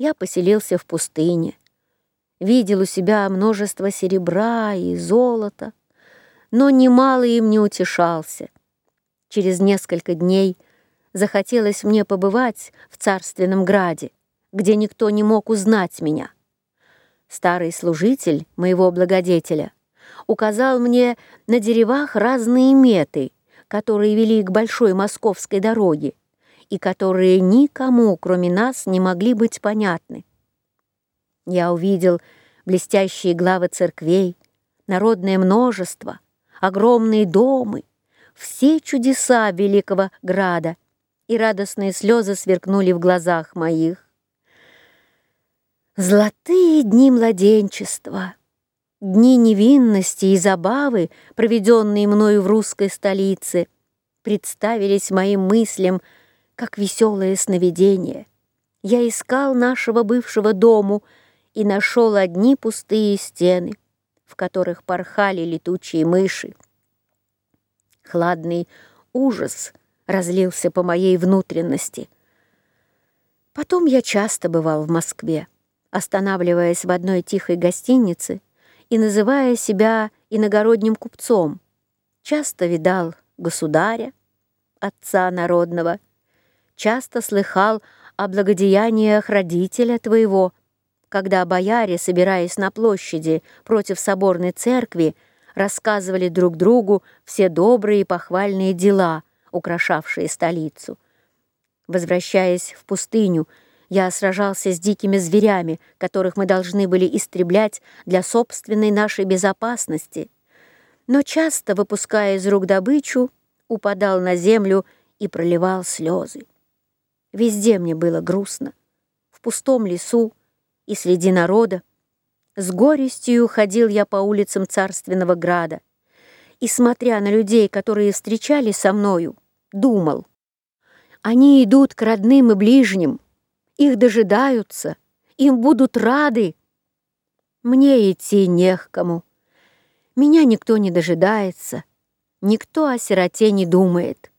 я поселился в пустыне, видел у себя множество серебра и золота, но немало им не утешался. Через несколько дней захотелось мне побывать в царственном граде, где никто не мог узнать меня. Старый служитель моего благодетеля указал мне на деревах разные меты, которые вели к большой московской дороге и которые никому, кроме нас, не могли быть понятны. Я увидел блестящие главы церквей, народное множество, огромные дома, все чудеса великого града, и радостные слезы сверкнули в глазах моих. Золотые дни младенчества, дни невинности и забавы, проведенные мною в русской столице, представились моим мыслям как веселое сновидение. Я искал нашего бывшего дому и нашел одни пустые стены, в которых порхали летучие мыши. Хладный ужас разлился по моей внутренности. Потом я часто бывал в Москве останавливаясь в одной тихой гостинице и называя себя иногородним купцом, часто видал государя, отца народного, часто слыхал о благодеяниях родителя твоего, когда бояре, собираясь на площади против соборной церкви, рассказывали друг другу все добрые и похвальные дела, украшавшие столицу. Возвращаясь в пустыню, я сражался с дикими зверями, которых мы должны были истреблять для собственной нашей безопасности. Но часто, выпуская из рук добычу, упадал на землю и проливал слезы. Везде мне было грустно. В пустом лесу и среди народа. С горестью ходил я по улицам царственного града и, смотря на людей, которые встречались со мною, думал, они идут к родным и ближним, их дожидаются, им будут рады. Мне идти не к кому. Меня никто не дожидается, никто о сироте не думает.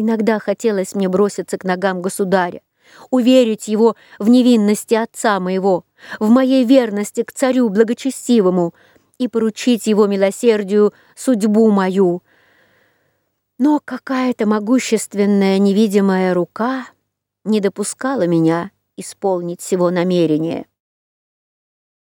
Иногда хотелось мне броситься к ногам государя, уверить его в невинности отца моего, в моей верности к царю благочестивому и поручить его милосердию судьбу мою. Но какая-то могущественная невидимая рука — не допускала меня исполнить всего намерения.